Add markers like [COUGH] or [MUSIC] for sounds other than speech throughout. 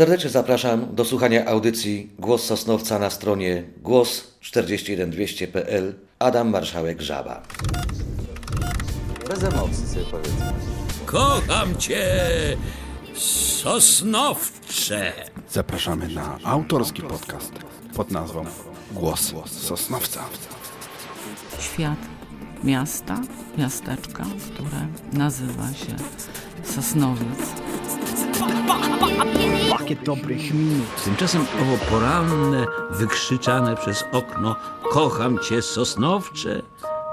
Serdecznie zapraszam do słuchania audycji Głos Sosnowca na stronie głos41200.pl Adam Marszałek Żaba. Bez emocji powiedzmy. Kocham cię, Sosnowcze. Zapraszamy na autorski podcast pod nazwą Głos Sosnowca. Świat miasta, miasteczka, które nazywa się Sosnowiec. Pakiet dobrych minut. Tymczasem owo poranne, wykrzyczane przez okno Kocham cię, Sosnowcze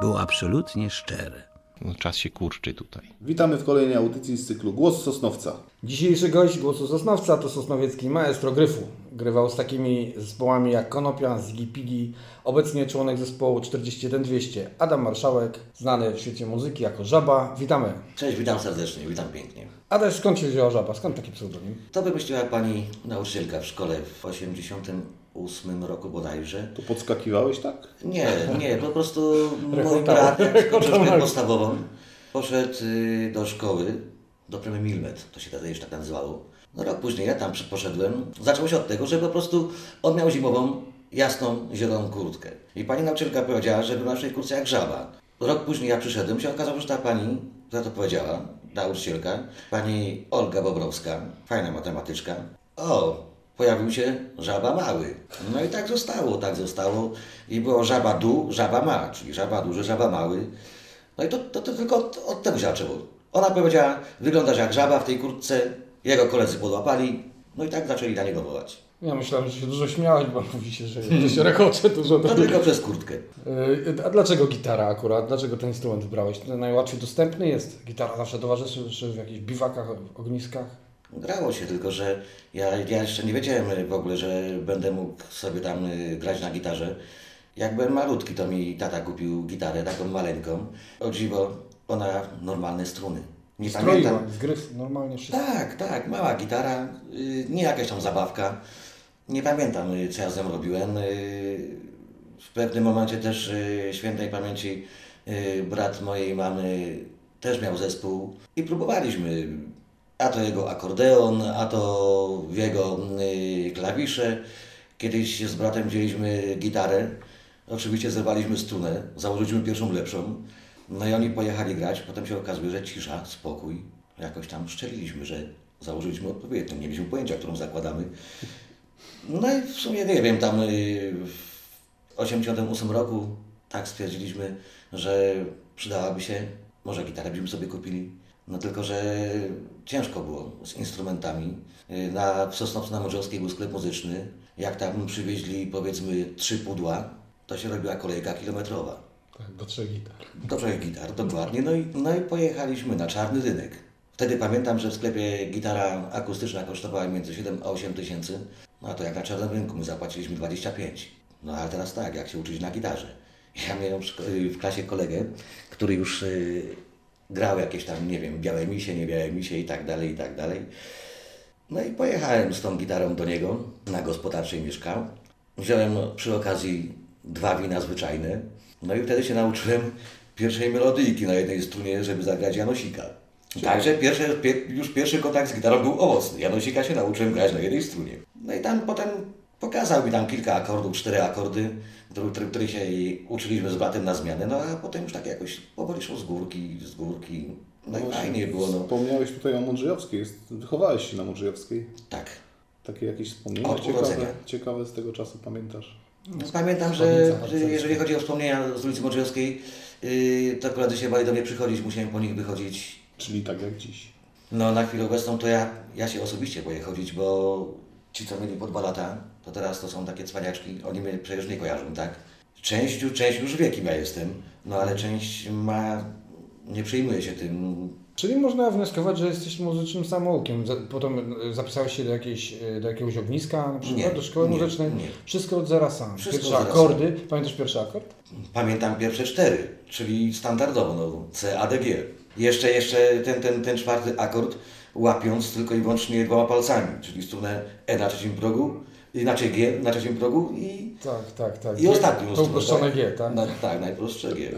było absolutnie szczere. No, czas się kurczy tutaj. Witamy w kolejnej audycji z cyklu Głos Sosnowca. Dzisiejszy gość głosu Sosnowca to sosnowiecki maestro gryfu. Grywał z takimi zespołami jak Konopia, Ziggy Pigi, obecnie członek zespołu 41200 Adam Marszałek, znany w świecie muzyki jako Żaba. Witamy. Cześć, witam serdecznie, witam pięknie. Adaś, skąd się wzięła Żaba? Skąd taki pseudonim? To wymyśliła pani nauczycielka w szkole w 88 roku bodajże. To podskakiwałeś tak? Nie, nie, po prostu [LAUGHS] mój brat skończył szkołę podstawową, poszedł y, do szkoły, do premii Milmet, to się wtedy jeszcze tak nazywało. No rok później ja tam poszedłem, zaczęło się od tego, że po prostu on miał zimową, jasną, zieloną kurtkę. I pani nauczycielka powiedziała, że był na naszej kurtce jak żaba. Rok później ja przyszedłem, się okazało, że ta pani, która to powiedziała, nauczycielka, pani Olga Bobrowska, fajna matematyczka, o, pojawił się żaba mały. No i tak zostało, tak zostało. I było żaba du, żaba ma, czyli żaba duży, żaba mały. No i to, to, to tylko od, od tego się zaczęło. Ona powiedziała, wyglądasz jak żaba w tej kurtce, jego koledzy podłapali, no i tak zaczęli na niego wołać. Ja myślałem, że się dużo śmiałeś, bo [LAUGHS] mówi się, że to się rekocze dużo. To tylko przez kurtkę. Yy, A dlaczego gitara akurat? Dlaczego ten instrument wybrałeś? Najłatwiej dostępny jest? Gitara zawsze towarzyszy w jakichś biwakach, ogniskach? Grało się, tylko że ja, ja jeszcze nie wiedziałem w ogóle, że będę mógł sobie tam y, grać na gitarze. Jak byłem malutki, to mi tata kupił gitarę, taką maleńką. O dziwo, ona normalne struny. Nie pamiętam. Stroiła, zgryw, normalnie wszystko. Tak, tak, mała gitara, y, nie jakaś tam zabawka. Nie pamiętam, y, co ja z nią robiłem. W pewnym momencie też świętej pamięci brat mojej mamy też miał zespół i próbowaliśmy. A to jego akordeon, a to jego y, klawisze. Kiedyś z bratem wzięliśmy gitarę, oczywiście zerwaliśmy strunę, założyliśmy pierwszą lepszą. No i oni pojechali grać, potem się okazuje, że cisza, spokój. Jakoś tam szczeliliśmy, że założyliśmy odpowiednią, nie mieliśmy pojęcia, którą zakładamy. No i w sumie nie wiem, tam y, w 88 roku tak stwierdziliśmy, że przydałaby się, może gitarę byśmy sobie kupili. No tylko, że ciężko było z instrumentami. Y, Na, w Sosnowcu na Morzowskiej był sklep muzyczny. Jak tam przywieźli powiedzmy trzy pudła, to się robiła kolejka kilometrowa. Tak, do trzech gitar. Do trzech gitar, dokładnie. No i, no i pojechaliśmy na czarny rynek. Wtedy pamiętam, że w sklepie gitara akustyczna kosztowała między 7 a 8 tysięcy. No a to jak na czarnym rynku my zapłaciliśmy 25. No ale teraz tak, jak się uczyć na gitarze. Ja miałem w w klasie kolegę, który już y, grał jakieś tam, nie wiem, białe misie, nie białe misie i tak dalej, i tak dalej. No i pojechałem z tą gitarą do niego, na gospodarczej mieszkał. Wziąłem przy okazji dwa wina zwyczajne. No i wtedy się nauczyłem pierwszej melodyjki na jednej strunie, żeby zagrać Janosika. Także pierwszy, pie, już pierwszy kontakt z gitarą był owocny. Janosika się nauczyłem grać na jednej strunie. No i tam potem pokazał mi tam kilka akordów, cztery akordy, które, które, które się uczyliśmy z bratem na zmianę. No a potem już tak jakoś powoli szło z górki, z górki. No i fajnie było. No. Wspomniałeś tutaj o Modrzejowskiej. Jest- Wychowałeś się na Modrzejowskiej. Tak. Takie jakieś wspomnienia Od ciekawe, urodzenia. ciekawe z tego czasu pamiętasz? No, pamiętam, że, że jeżeli chodzi o wspomnienia z ulicy Modrzejowskiej, yy, to koledzy się bali do mnie przychodzić, musiałem po nich wychodzić. Czyli tak jak dziś. No na chwilę obecną to ja, ja się osobiście boję chodzić, bo ci co mieli po dwa lata, to teraz to są takie cwaniaczki, oni mnie przecież nie kojarzą, tak? Część, część już wie kim ja jestem, no ale część ma, nie przejmuje się tym. Czyli można wnioskować, że jesteś muzycznym samoukiem. Potem e, zapisałeś się do, jakiejś, e, do jakiegoś ogniska, na przykład Nie, do szkoły nie, muzycznej. nie. Wszystko od zera sam. Wszystko Pierwsze akordy. Pamiętasz pierwszy akord? Pamiętam pierwsze cztery, czyli standardowo, no, C, A, D, G. Jeszcze, jeszcze ten, ten, ten czwarty akord łapiąc tylko i wyłącznie dwoma palcami, czyli strunę E na trzecim progu, inaczej G na trzecim progu i, Tak, tak, tak. i ostatnią To uproszczone G, tak? Na, tak, najprostsze G.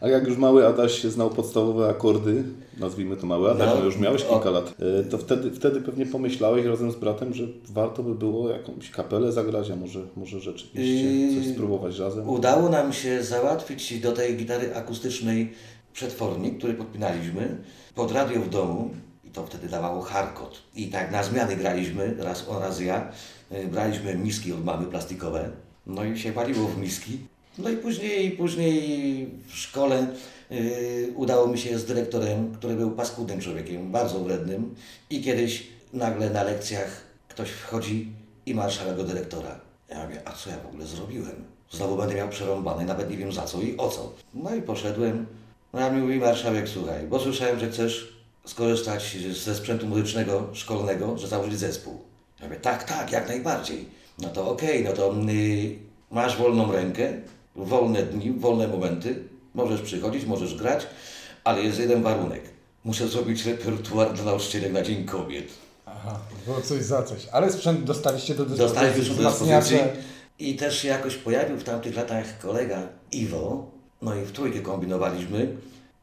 A jak już mały Adaś znał podstawowe akordy, nazwijmy to mały Adaś, No, no, już miałeś o- kilka lat, e, to wtedy, wtedy pewnie pomyślałeś razem z bratem, że warto by było jakąś kapelę zagrać, a może, może rzeczywiście coś spróbować razem. Udało nam się załatwić do tej gitary akustycznej przetwornik, który podpinaliśmy pod radio w domu to wtedy dawało hardkot. I tak na zmiany graliśmy, raz on, raz ja. Y, Braliśmy miski od mamy plastikowe, no i się waliło w miski. No i później, później w szkole y, udało mi się z dyrektorem, który był paskudnym człowiekiem, bardzo wrednym i kiedyś nagle na lekcjach ktoś wchodzi i ma szarego dyrektora. Ja mówię, a co ja w ogóle zrobiłem? Znowu będę miał przerąbane, nawet nie wiem za co i o co. No i poszedłem. No a mi mówi marszałek, słuchaj, bo słyszałem, że chcesz skorzystać ze sprzętu muzycznego szkolnego, że założyć zespół. Ja mówię, tak, tak, jak najbardziej. No to okej, no to y, masz wolną rękę, wolne dni, wolne momenty, możesz przychodzić, możesz grać, ale jest jeden warunek. Muszę zrobić repertuar dla nauczycielek na Dzień Kobiet. Aha, było coś za coś. Ale sprzęt dostaliście do dyspozycji. Dostaliśmy do dyspozycji i też się jakoś pojawił w tamtych latach kolega Iwo, no i w trójkę kombinowaliśmy,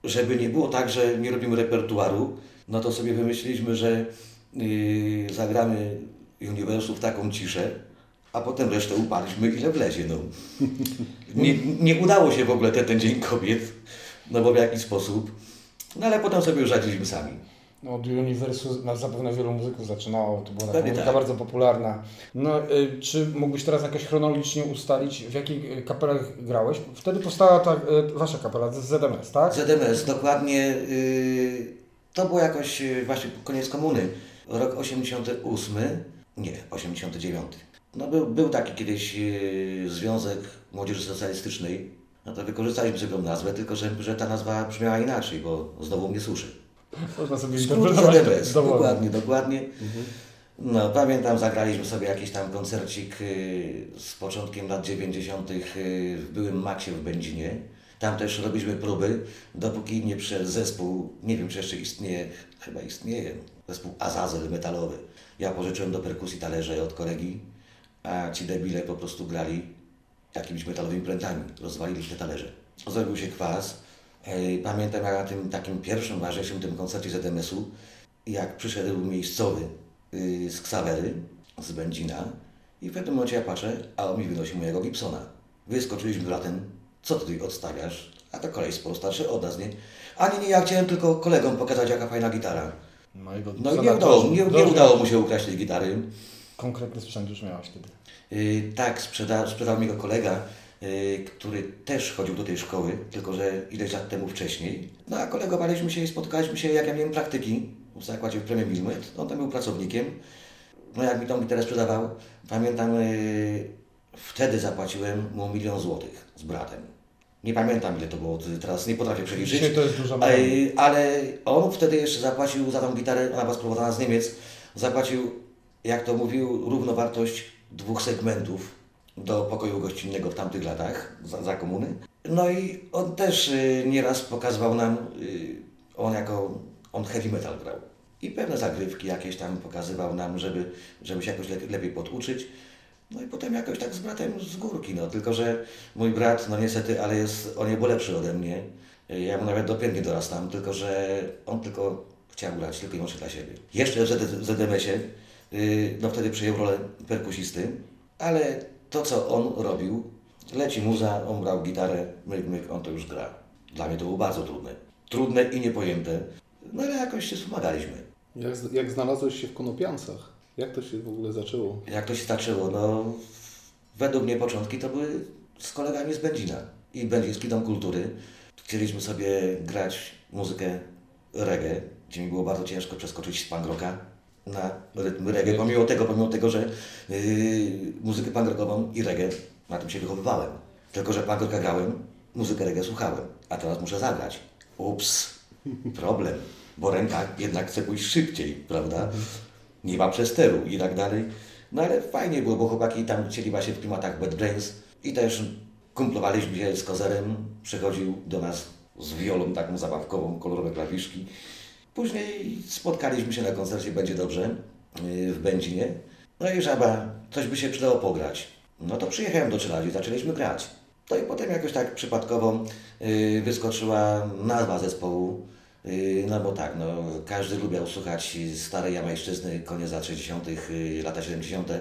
żeby nie było tak, że nie robimy repertuaru, no to sobie wymyśliliśmy, że yy, zagramy Uniwersum w taką ciszę, a potem resztę upaliśmy ile wlezie, no. [LAUGHS] Nie, nie udało się w ogóle ten, ten Dzień Kobiet, no bo w jakiś sposób, no ale potem sobie już radziliśmy sami. No, od Uniwersu na zapewne wielu muzyków zaczynało, to była taka muzyka tak. bardzo popularna. No, y, czy mógłbyś teraz jakoś chronologicznie ustalić, w jakich y, kapelach grałeś? Wtedy powstała ta y, wasza kapela, ZMS, tak? ZMS, dokładnie. To było jakoś właśnie koniec komuny. Rok 88, nie, 89. No był, był taki kiedyś Związek Młodzieży Socjalistycznej. No to wykorzystaliśmy sobie tą nazwę, tylko że, że ta nazwa brzmiała inaczej, bo znowu mnie suszy. Można sobie Skrót dowolnie. dokładnie, dokładnie. No pamiętam, zagraliśmy sobie jakiś tam koncercik yy, z początkiem lat 90. yy, w byłym Maxie w Będzinie. Tam też robiliśmy próby, dopóki nie przyszedł zespół, nie wiem czy jeszcze istnieje, chyba istnieje, zespół Azazel metalowy. Ja pożyczyłem do perkusji talerze od kolegi, a ci debile po prostu grali jakimiś metalowymi prętami, rozwalili te talerze. Zrobił się kwas. Pamiętam jak na tym takim pierwszym ważniejszym tym koncercie ZMS-u, jak przyszedł miejscowy yy, z Ksawery, z Będzina i w pewnym momencie ja patrzę, a on mi wynosi mojego Gibsona. Wyskoczyliśmy latem, co ty tutaj odstawiasz? A to kolej sporo starszy od nas, nie? A nie, nie, ja chciałem tylko kolegom pokazać, jaka fajna gitara. No i, No i nie udało, nie, nie udało mu się ukraść tej gitary. Konkretny sprzęt już miałeś wtedy. Yy, tak, sprzeda, sprzedał mi go kolega, który też chodził do tej szkoły, tylko że ileś lat temu wcześniej. No a kolegowaliśmy się i spotkaliśmy się, jak ja miałem praktyki w zakładzie w Premium Wilmet. On tam był pracownikiem. No jak mi tą gitarę sprzedawał, pamiętam, yy, wtedy zapłaciłem mu milion złotych z bratem. Nie pamiętam ile to było, teraz nie potrafię przeliczyć. Dzisiaj to jest dużo Ale, mniej. ale on wtedy jeszcze zapłacił za tą gitarę, ona była sprowadana z Niemiec, zapłacił, jak to mówił, równowartość dwóch segmentów do pokoju gościnnego w tamtych latach, za, za komuny. No i on też y, nieraz pokazywał nam, y, on jako, on heavy metal grał. I pewne zagrywki jakieś tam pokazywał nam, żeby, żeby się jakoś le, lepiej poduczyć. No i potem jakoś tak z bratem z górki, no tylko że mój brat, no niestety, ale jest o niebo lepszy ode mnie. Ja mu nawet do piętnie dorastam, tylko że on tylko chciał grać tylko i wyłącznie dla siebie. Jeszcze w ZD ZDMS-ie, yy, no wtedy przejął rolę perkusisty, ale to co on robił, leci muza, on brał gitarę, myk, myk, on to już gra. Dla mnie to było bardzo trudne. Trudne i niepojęte, no ale jakoś się wspomagaliśmy. Jak, jak znalazłeś się w Konopiancach? Jak to się w ogóle zaczęło? Jak to się zaczęło? No, według mnie początki to były z kolegami z Będzina i Będziński Dom Kultury. Chcieliśmy sobie grać muzykę reggae, gdzie mi było bardzo ciężko przeskoczyć z punk rocka na rytm reggae, pomimo tego, pomimo tego, że yy, muzykę punk rockową i reggae, na tym się wychowywałem. Tylko, że punk rocka grałem, muzykę reggae słuchałem, a teraz muszę zagrać. Ups, problem, bo ręka jednak chce pójść szybciej, prawda? nie ma przesteru i tak dalej. No ale fajnie było, bo chłopaki tam chcieli właśnie w klimatach Bad Brains i też kumplowaliśmy się z Kozerem, przychodził do nas z wiolą taką zabawkową, kolorowe klawiszki. Później spotkaliśmy się na koncercie Będzie Dobrze yy, w Będzinie. No i żaba, coś by się przydało pograć. No to przyjechałem do Czeladzi, zaczęliśmy grać. No i potem jakoś tak przypadkowo y, wyskoczyła nazwa zespołu. Y, no bo tak, no, każdy lubiał słuchać starej jamajszczyzny, koniec lat 60., y, lata 70.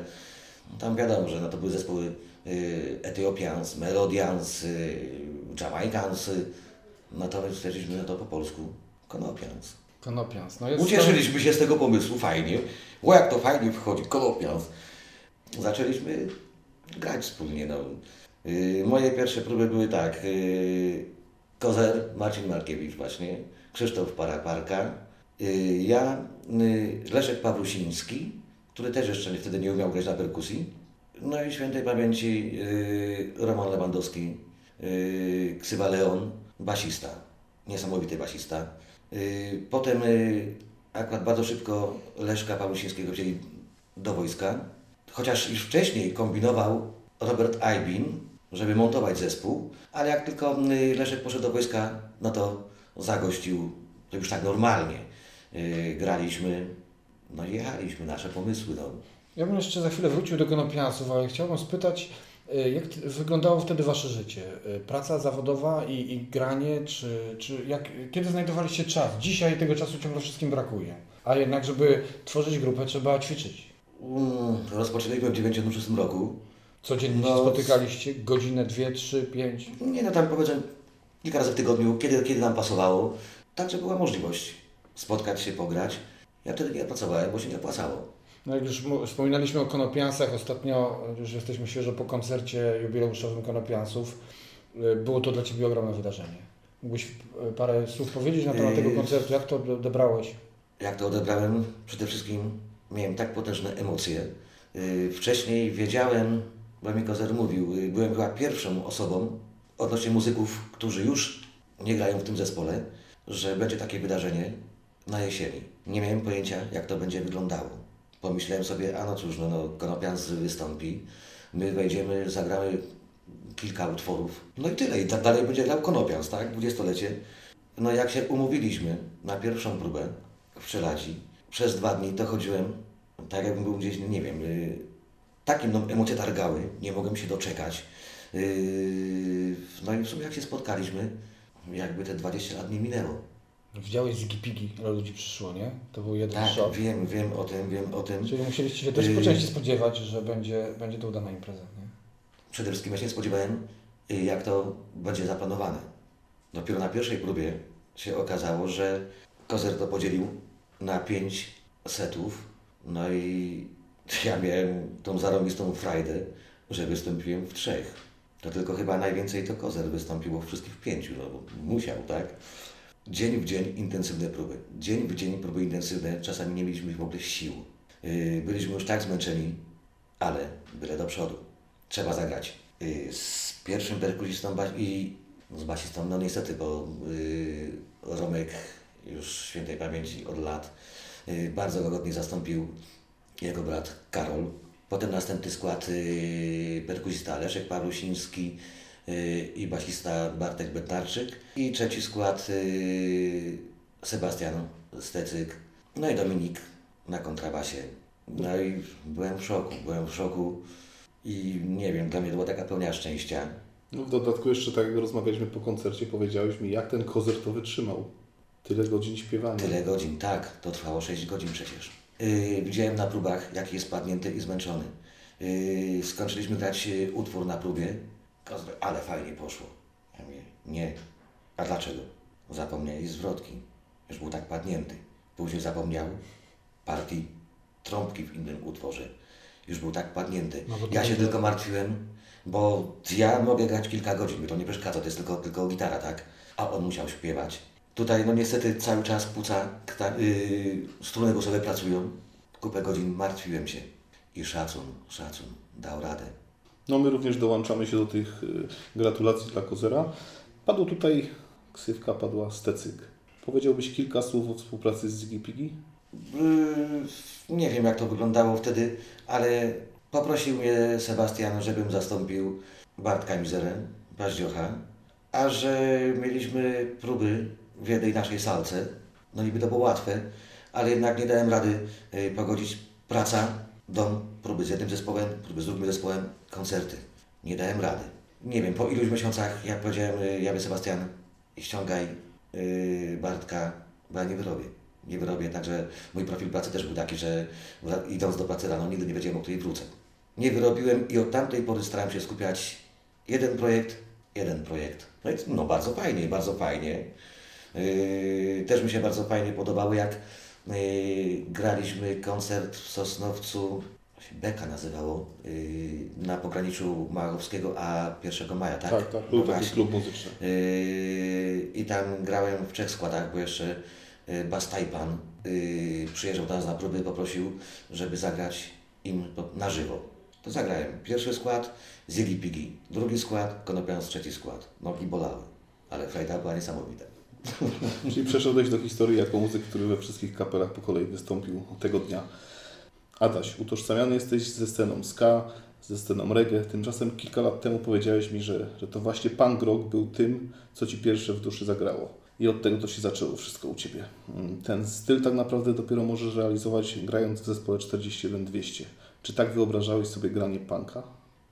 Tam wiadomo, że no, to były zespoły Ethiopians, Melodians, Jamaicans. Y, no stwierdziliśmy, no to po polsku Konopians. Konopians. No jest Ucieszyliśmy się z tego pomysłu, fajnie. Bo jak to fajnie wchodzi, Konopians. Zaczęliśmy grać wspólnie. No. Yy, moje pierwsze próby były tak. Yy, Kozer, Marcin Markiewicz właśnie, Krzysztof Paraparka, yy, ja, yy, Leszek Pawlusiński, który też jeszcze wtedy nie umiał grać na perkusji. No i świętej pamięci yy, Roman Lewandowski, yy, Ksywa Leon, basista, niesamowity basista. Yy, Potem yy, akurat bardzo szybko Leszka Pawlusińskiego wzięli do wojska, chociaż już wcześniej kombinował Robert Aibin, żeby montować zespół, ale jak tylko yy, Leszek poszedł do wojska, no to zagościł, to już tak normalnie. Graliśmy, no i jechaliśmy, nasze pomysły. No. Ja bym jeszcze za chwilę wrócił do konopiansów, ale chciałbym spytać, y, jak t- wyglądało wtedy Wasze życie? Y, Praca zawodowa i, i granie, czy, czy jak, kiedy znajdowaliście czas? Dzisiaj tego czasu ciągle wszystkim brakuje. A jednak, żeby tworzyć grupę, trzeba ćwiczyć. Mm, Rozpoczęliśmy w 1996 roku. Codziennie się No, spotykaliście, godzinę, dwie, trzy, pięć. Nie no, tam powiedzmy kilka razy w tygodniu, kiedy, kiedy nam pasowało. Także była możliwość spotkać się, pograć. Ja wtedy nie pracowałem, bo się nie opłacało. No jak już wspominaliśmy o konopiansach, ostatnio już jesteśmy świeżo po koncercie jubileuszowym konopiansów. Y, Było to dla Ciebie ogromne wydarzenie. Mógłbyś y, parę słów powiedzieć na temat tego Yy. koncertu? Jak to odebrałeś? Jak to odebrałem? Przede wszystkim miałem tak potężne emocje. Wcześniej wiedziałem, bo mi Kozer mówił, byłem chyba pierwszą osobą odnośnie muzyków, którzy już nie grają w tym zespole, że będzie takie wydarzenie na jesieni. Nie miałem pojęcia, jak to będzie wyglądało. Pomyślałem sobie, a no cóż, no, no Konopians wystąpi, my wejdziemy, zagramy kilka utworów, no i tyle. I tak dalej będzie grał Konopians, tak? Dwudziestolecie. No jak się umówiliśmy na pierwszą próbę w Czeladzi, przez dwa dni to chodziłem, tak jakbym był gdzieś, nie wiem, yy, takie no, emocje targały, nie mogłem się doczekać. Yy, no i w sumie jak się spotkaliśmy, jakby te 20 lat nie minęło. Widziałeś z Gipigi, ile ludzi przyszło, nie? To był jeden Tak, szok. wiem, wiem o tym, wiem o tym. Czyli musieliście się też po Yy. części spodziewać, że będzie, będzie to udana impreza, nie? Przede wszystkim ja się spodziewałem, y, jak to będzie zaplanowane. Dopiero na pierwszej próbie się okazało, że Kozer to podzielił na pięć setów. No i [LAUGHS] ja miałem tą zarobistą frajdę, że wystąpiłem w trzech. To tylko chyba najwięcej to Kozer wystąpiło wszystkich pięciu, no bo musiał, tak? Dzień w dzień intensywne próby. Dzień w dzień próby intensywne. Czasami nie mieliśmy w ogóle sił. Yy, Byliśmy już tak zmęczeni, ale byle do przodu. Trzeba zagrać. Yy, Z pierwszym perkusistą i z basistą, no niestety, bo yy, Romek już świętej pamięci od lat bardzo łagodnie zastąpił jego brat Karol. Potem następny skład perkusista Leszek Pawlusiński i basista Bartek Bednarczyk. I trzeci skład yy, Sebastian Stecyk, no i Dominik na kontrabasie. No i byłem w szoku, byłem w szoku i nie wiem, dla mnie to była taka pełnia szczęścia. No w dodatku jeszcze tak jak rozmawialiśmy po koncercie, powiedziałeś mi, jak ten kozer to wytrzymał. Tyle godzin śpiewania. Tyle godzin, tak, to trwało 6 godzin przecież. Yy, widziałem na próbach, jaki jest padnięty i zmęczony. Yy, skończyliśmy grać yy, utwór na próbie, ale fajnie poszło. Ja mówię, nie. A dlaczego? Zapomnieli zwrotki. Już był tak padnięty. Później zapomniał partii trąbki w innym utworze. Już był tak padnięty. No Ja się tylko martwiłem, bo ja mogę grać kilka godzin, mi to nie przeszkadza, to jest tylko, tylko gitara, tak? A on musiał śpiewać. Tutaj no niestety cały czas płuca, kta- yy, struny głosowe pracują. Kupę godzin martwiłem się. I szacun, szacun, dał radę. No my również dołączamy się do tych y, gratulacji dla kozera. Padło tutaj, ksywka padła Stecyk. Powiedziałbyś kilka słów o współpracy z Ziggy? Yy, Nie wiem, jak to wyglądało wtedy, ale poprosił mnie Sebastian, żebym zastąpił Bartka Mizerę, Paździocha, a że mieliśmy próby w jednej naszej salce, no niby to było łatwe, ale jednak nie dałem rady yy, pogodzić praca, dom, próby z jednym zespołem, próby z drugim zespołem, koncerty. Nie dałem rady. nie wiem, po iluś miesiącach, jak powiedziałem y, Jawie Sebastian, ściągaj y, Bartka, bo ja nie wyrobię. Nie wyrobię, także mój profil pracy też był taki, że idąc do pracy rano nigdy nie wiedziałem, o której wrócę. Nie wyrobiłem i od tamtej pory starałem się skupiać jeden projekt, jeden projekt. No i no bardzo fajnie, bardzo fajnie. Yy, też mi się bardzo fajnie podobało, jak yy, graliśmy koncert w Sosnowcu, Beka nazywało, yy, na pograniczu Machowskiego a 1 maja, tak? Tak, tak. No Był taki właśnie. klub muzyczny. Yy, I tam grałem w trzech składach, bo jeszcze yy, Bas Tajpan yy, przyjeżdżał do nas na próby, poprosił, żeby zagrać im na żywo. To zagrałem pierwszy skład Ziggy Piggy, drugi skład Konopians, trzeci skład. Nogi bolały, ale frajda była niesamowita. [LAUGHS] Czyli przeszedłeś do historii jako muzyk, który we wszystkich kapelach po kolei wystąpił tego dnia. Adaś, utożsamiany jesteś ze sceną ska, ze sceną reggae. Tymczasem kilka lat temu powiedziałeś mi, że, że to właśnie punk rock był tym, co Ci pierwsze w duszy zagrało. I od tego to się zaczęło wszystko u Ciebie. Mm, Ten styl tak naprawdę dopiero możesz realizować grając w zespole 41200. Czy tak wyobrażałeś sobie granie punka?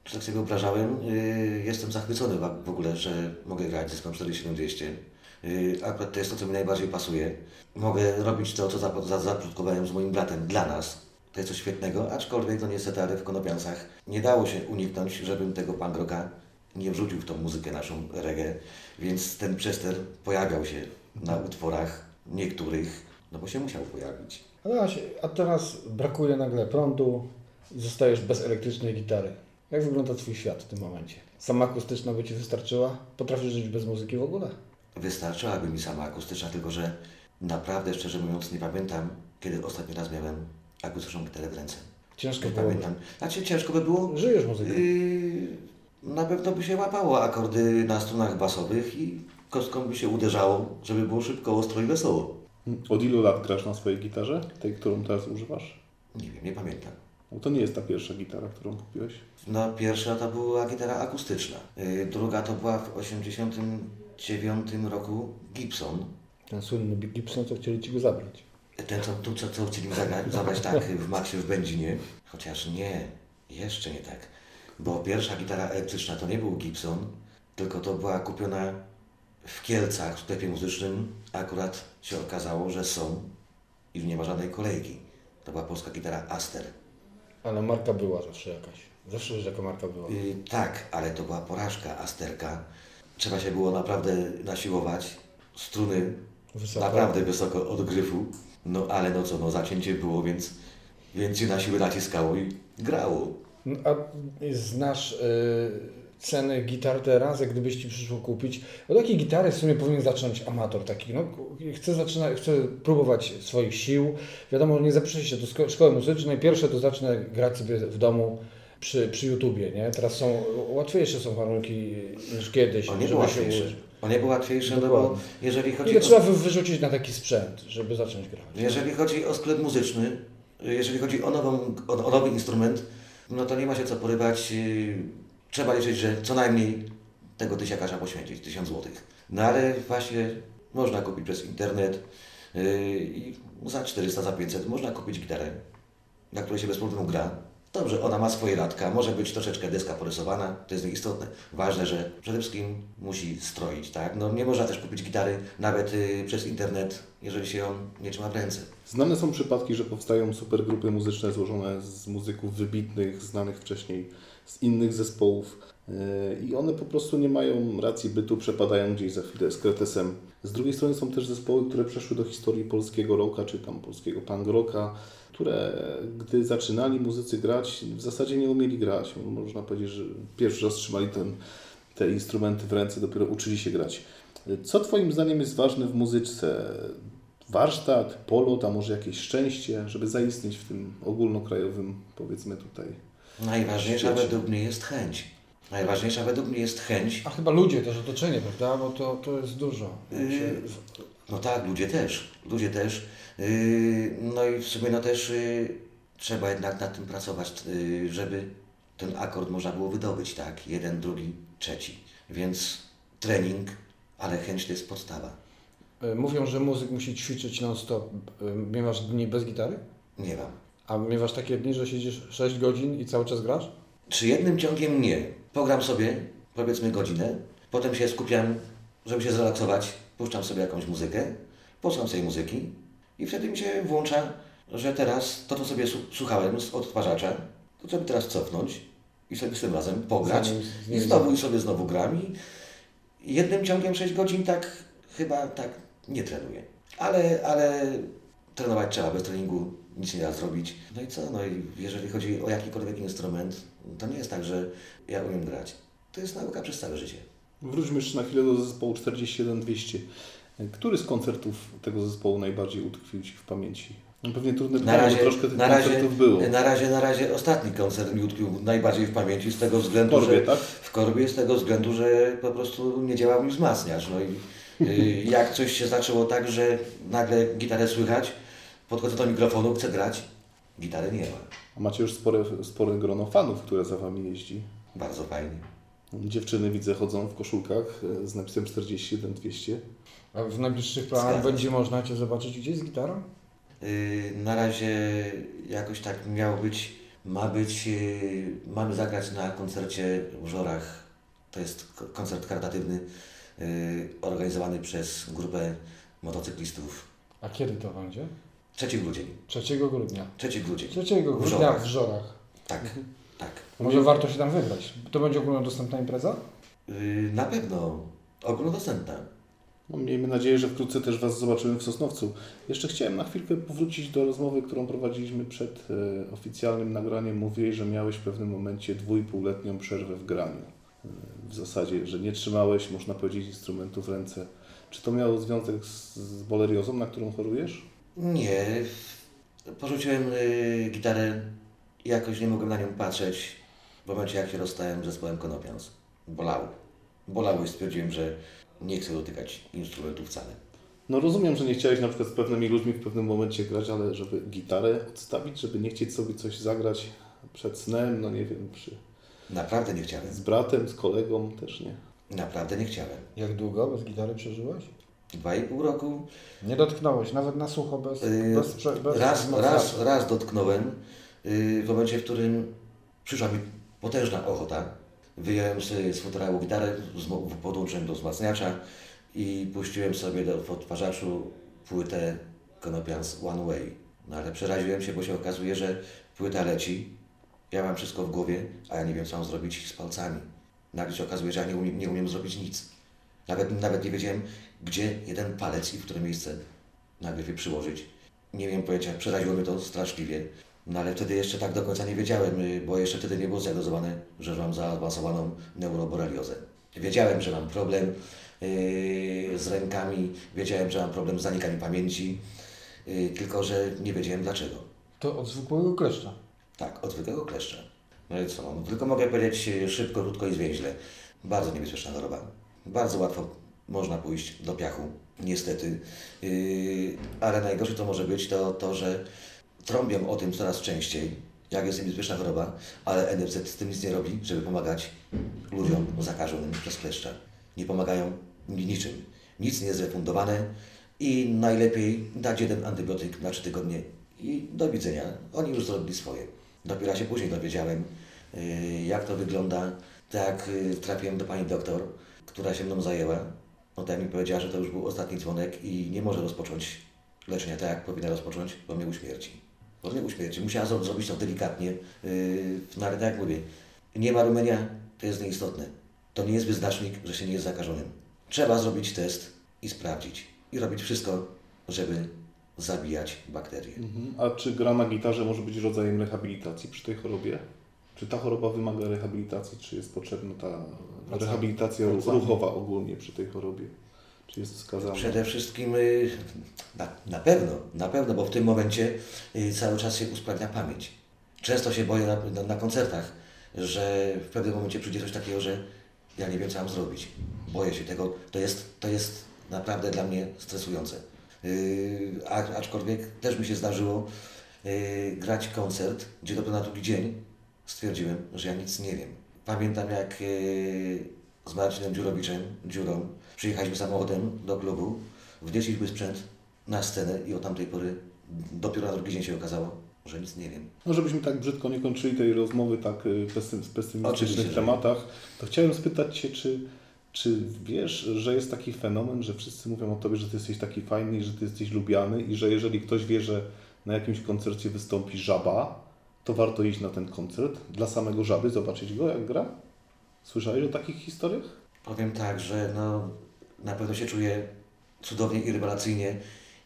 Że tak sobie wyobrażałem, yy, jestem zachwycony w ogóle, że mogę grać z zespołem 47200. Yy, akurat to jest to, co mi najbardziej pasuje. Mogę robić to, co zap- za- zapoczątkowałem z moim bratem dla nas. To jest coś świetnego, aczkolwiek no niestety, w Konopiansach nie dało się uniknąć, żebym tego punk rocka nie wrzucił w tą muzykę naszą reggae, więc ten przester pojawiał się na utworach niektórych, no bo się musiał pojawić. Adaś, a teraz brakuje nagle prądu i zostajesz bez elektrycznej gitary. Jak wygląda Twój świat w tym momencie? Sama akustyczna by Ci wystarczyła? Potrafisz żyć bez muzyki w ogóle? Wystarczyłaby mi sama akustyczna, tylko że naprawdę, szczerze mówiąc, nie pamiętam, kiedy ostatni raz miałem akustyczną gitarę w ręce. Ciężko było. pamiętam. Znaczy ciężko by było. Żyjesz muzyką. Yy, na pewno by się łapało akordy na strunach basowych i kostką by się uderzało, żeby było szybko, ostro i wesoło. Od ilu lat grasz na swojej gitarze? Tej, którą teraz używasz? Nie wiem, nie pamiętam. Bo to nie jest ta pierwsza gitara, którą kupiłeś. No pierwsza to była gitara akustyczna. Yy, druga to była w 89 roku Gibson. Ten słynny Gibson, co chcieli Ci go zabrać. Ten, co, tu, co, co chcieli zagrać, zabrać tak w Maxie w Będzinie. Chociaż nie, jeszcze nie tak. Bo pierwsza gitara elektryczna to nie był Gibson, tylko to była kupiona w Kielcach w sklepie muzycznym. Akurat się okazało, że są i nie ma żadnej kolejki. To była polska gitara Aster. Ale marka była zawsze jakaś. Zawsze już jaka marka była. Yy, tak, ale to była porażka Asterka. Trzeba się było naprawdę nasiłować. Struny Wysoko. naprawdę wysoko od gryfu. No ale no co, no zacięcie było, więc, więc się na siłę naciskało i grało. No, A znasz y, ceny gitar teraz, jak gdybyś Ci przyszło kupić? Od jakiej gitary w sumie powinien zacząć amator taki? No, chce, zaczyna, chce próbować swoich sił. Wiadomo, nie zapisze się do szko- szkoły muzycznej. Pierwsze to zacznę grać sobie w domu przy, przy YouTubie, nie? Teraz są, łatwiejsze są warunki niż kiedyś, On nie żeby się nie był łatwiejszy, no bo jeżeli chodzi, Ile o, trzeba wy- wyrzucić na taki sprzęt, żeby zacząć grać? jeżeli chodzi o sklep muzyczny, jeżeli chodzi o, nową, o, o nowy instrument, no to nie ma się co porywać. yy, Trzeba liczyć, że co najmniej tego tysiaka trzeba poświęcić, tysiąc złotych. No ale właśnie można kupić przez internet yy, i za 400, za 500 można kupić gitarę, na której się bez problemu gra. Dobrze, ona ma swoje latka, może być troszeczkę deska porysowana, to jest nieistotne. Ważne, że przede wszystkim musi stroić, tak? No nie można też kupić gitary nawet y, przez internet, jeżeli się ją nie trzyma w ręce. Znane są przypadki, że powstają supergrupy muzyczne złożone z muzyków wybitnych, znanych wcześniej z innych zespołów yy, i one po prostu nie mają racji bytu, przepadają gdzieś za chwilę z kretesem. Z drugiej strony są też zespoły, które przeszły do historii polskiego rocka, czy tam polskiego punk rocka, które gdy zaczynali muzycy grać, w zasadzie nie umieli grać. Można powiedzieć, że pierwszy raz trzymali ten, te instrumenty w ręce, dopiero uczyli się grać. Co Twoim zdaniem jest ważne w muzyce? warsztat, polot, a może jakieś szczęście, żeby zaistnieć w tym ogólnokrajowym, powiedzmy tutaj. Najważniejsza Świecie. według mnie jest chęć. Najważniejsza według mnie jest chęć. A chyba ludzie też, otoczenie, prawda? Bo to, to jest dużo. Się- No tak, ludzie też. Ludzie też. Yy, no i w sumie no też yy, trzeba jednak nad tym pracować, yy, żeby ten akord można było wydobyć, tak? Jeden, drugi, trzeci. Więc trening, ale chęć to jest podstawa. Y, Mówią, że muzyk musi ćwiczyć non-stop. Y, Miewasz dni bez gitary? Nie mam. A miewasz takie dni, że siedzisz 6 godzin i cały czas grasz? Czy jednym ciągiem nie. Pogram sobie powiedzmy godzinę. Potem się skupiam, żeby się zrelaksować, puszczam sobie jakąś muzykę, posłucham sobie muzyki i wtedy mi się włącza, że teraz to, co sobie słuchałem z odtwarzacza, to żeby teraz cofnąć i sobie z tym razem pograć Zanim z nim i znowu i sobie znowu gram i i jednym ciągiem 6 godzin tak chyba tak nie trenuję. Ale, ale trenować trzeba, bez treningu nic nie da zrobić. No i co, no i jeżeli chodzi o jakikolwiek instrument, to nie jest tak, że ja umiem grać. To jest nauka przez całe życie. Wróćmy jeszcze na chwilę do zespołu 41200. Który z koncertów tego zespołu najbardziej utkwił Ci w pamięci? No pewnie trudne Na pytanie, razie, bo troszkę tych na, razie, koncertów było. na razie, na razie ostatni koncert mi utkwił najbardziej w pamięci z tego W względu, Korbie, że tak? w korbie z tego względu, że po prostu nie działał mi wzmacniacz. No i y, jak coś się zaczęło tak, że nagle gitarę słychać, podchodzę do mikrofonu, chcę grać, gitary nie ma. A macie już spore, spore grono fanów, które za Wami jeździ. Bardzo fajnie. Dziewczyny widzę chodzą w koszulkach e, z napisem 41200. A w najbliższych planach będzie można Cię zobaczyć gdzieś z gitarą? Y, Na razie jakoś tak miało być, ma być, y, mamy zagrać na koncercie w Żorach. To jest ko- koncert charytatywny y, organizowany przez grupę motocyklistów. A kiedy to będzie? 3 grudzień. 3 grudnia. 3 grudzień. 3 grudnia Żorach. w Żorach. Tak, tak. Może warto się tam wybrać. To będzie ogólnodostępna impreza? Y, Na pewno ogólnodostępna. No, miejmy nadzieję, że wkrótce też Was zobaczymy w Sosnowcu. Jeszcze chciałem na chwilkę powrócić do rozmowy, którą prowadziliśmy przed e, oficjalnym nagraniem. Mówiłeś, że miałeś w pewnym momencie dwójpółletnią przerwę w graniu. E, w zasadzie, że nie trzymałeś, można powiedzieć, instrumentu w ręce. Czy to miało związek z, z boleriozą, na którą chorujesz? Nie. Porzuciłem y, gitarę i jakoś nie mogłem na nią patrzeć w momencie, jak się rozstałem z zespołem Konopians. Bolało. Bolało i stwierdziłem, że nie chcę dotykać instrumentu wcale. No rozumiem, że nie chciałeś na przykład z pewnymi ludźmi w pewnym momencie grać, ale żeby gitarę odstawić, żeby nie chcieć sobie coś zagrać przed snem, no nie wiem, przy, Naprawdę nie chciałem. z bratem, z kolegą też nie. Naprawdę nie chciałem. Jak długo bez gitary przeżyłeś? Dwa i pół roku. Nie dotknąłeś, nawet na sucho, bez, y, bez, prze- bez raz, raz, raz dotknąłem y, w momencie, w którym przyszła mi potężna ochota. Wyjąłem sobie z futerału gitarę, podłączyłem do wzmacniacza i puściłem sobie do, w odtwarzaczu płytę Konopians One Way. No ale przeraziłem się, bo się okazuje, że płyta leci, ja mam wszystko w głowie, a ja nie wiem, co mam zrobić z palcami. Nagle się okazuje, że ja nie umiem, nie umiem zrobić nic. Nawet, nawet nie wiedziałem, gdzie jeden palec i w które miejsce na gryfie przyłożyć. Nie wiem pojęcia, przeraziło mnie to straszliwie. No ale wtedy jeszcze tak do końca nie wiedziałem, y, bo jeszcze wtedy nie było zdiagnozowane, że mam zaawansowaną neuroboreliozę. Wiedziałem, że mam problem yy, z rękami, wiedziałem, że mam problem z zanikami pamięci, yy, tylko że nie wiedziałem dlaczego. To od zwykłego kleszcza. Tak, od zwykłego kleszcza. No i co? Tylko mogę powiedzieć e, szybko, krótko i zwięźle. Bardzo niebezpieczna choroba. Bardzo łatwo można pójść do piachu, niestety. Yy, ale najgorsze to może być to, to, że trąbią o tym coraz częściej, jak jest niebezpieczna choroba, ale NFZ z tym nic nie robi, żeby pomagać ludziom zakażonym przez kleszcza. Nie pomagają ni- niczym. Nic nie jest refundowane i najlepiej dać jeden antybiotyk na trzy tygodnie i do widzenia. Oni już zrobili swoje. Dopiero się później dowiedziałem, yy, jak to wygląda. Tak yy, trafiłem do pani doktor, która się mną zajęła. Tak mi powiedziała, że to już był ostatni dzwonek i nie może rozpocząć leczenia tak, jak powinna rozpocząć, bo mnie uśmierci. Bo mnie uśmierci. Musiała zro- zrobić to delikatnie. Yy, ale tak jak mówię, nie ma rumienia, to jest nieistotne. To nie jest wyznacznik, że się nie jest zakażonym. Trzeba zrobić test i sprawdzić. I robić wszystko, żeby zabijać bakterie. Mhm. A czy gra na gitarze może być rodzajem rehabilitacji przy tej chorobie? Czy ta choroba wymaga rehabilitacji, czy jest potrzebna ta rehabilitacja ru- ruchowa ogólnie przy tej chorobie? Czy jest? Przede wszystkim y, na, na pewno, na pewno, bo w tym momencie y, cały czas się usprawnia pamięć. Często się boję na, na, na koncertach, że w pewnym momencie przyjdzie coś takiego, że ja nie wiem, co mam zrobić. Boję się tego. To jest, to jest naprawdę dla mnie stresujące. A, aczkolwiek też mi się zdarzyło grać koncert, gdzie dopiero na drugi dzień stwierdziłem, że ja nic nie wiem. Pamiętam jak z Marcinem Dziurowiczem, Dziurą, przyjechaliśmy samochodem do klubu, wnieśliśmy sprzęt na scenę i od tamtej pory dopiero na drugi dzień się okazało, Może nic nie wiem. No, żebyśmy tak brzydko nie kończyli tej rozmowy tak y, pesym, w pesymistycznych Oczywiście, że tematach, to chciałem spytać Cię, czy, czy wiesz, że jest taki fenomen, że wszyscy mówią o Tobie, że Ty jesteś taki fajny i że Ty jesteś lubiany i że jeżeli ktoś wie, że na jakimś koncercie wystąpi żaba, to warto iść na ten koncert dla samego żaby, zobaczyć go jak gra? Słyszałeś o takich historiach? Powiem tak, że no, na pewno się czuję cudownie i rewelacyjnie,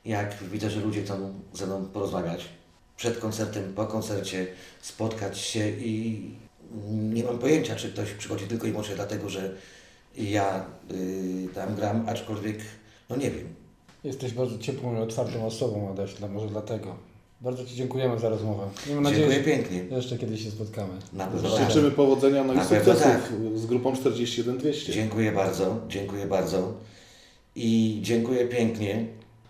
jak widzę, że ludzie chcą ze mną porozmawiać. Przed koncertem, po koncercie, spotkać się i nie mam pojęcia, czy ktoś przychodzi tylko i wyłącznie dlatego, że ja y, tam gram, aczkolwiek, no nie wiem. Jesteś bardzo ciepłą i otwartą osobą, Adaś, może dlatego. Bardzo Ci dziękujemy za rozmowę. Miejmy nadzieję, Dziękuję że pięknie. jeszcze kiedyś się spotkamy. Na pewno tak. Życzymy powodzenia no i sukcesów tak. z grupą 41200. Dziękuję bardzo, dziękuję bardzo. I dziękuję pięknie,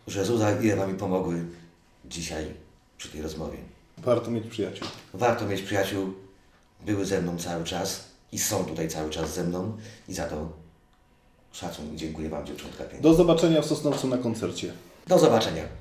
że Zuza i Ewa mi pomogły dzisiaj przy tej rozmowie. Warto mieć przyjaciół. Warto mieć przyjaciół, były ze mną cały czas i są tutaj cały czas ze mną i za to szacun i dziękuję Wam dziewczątka pięknie. Do zobaczenia w Sosnowcu na koncercie. Do zobaczenia.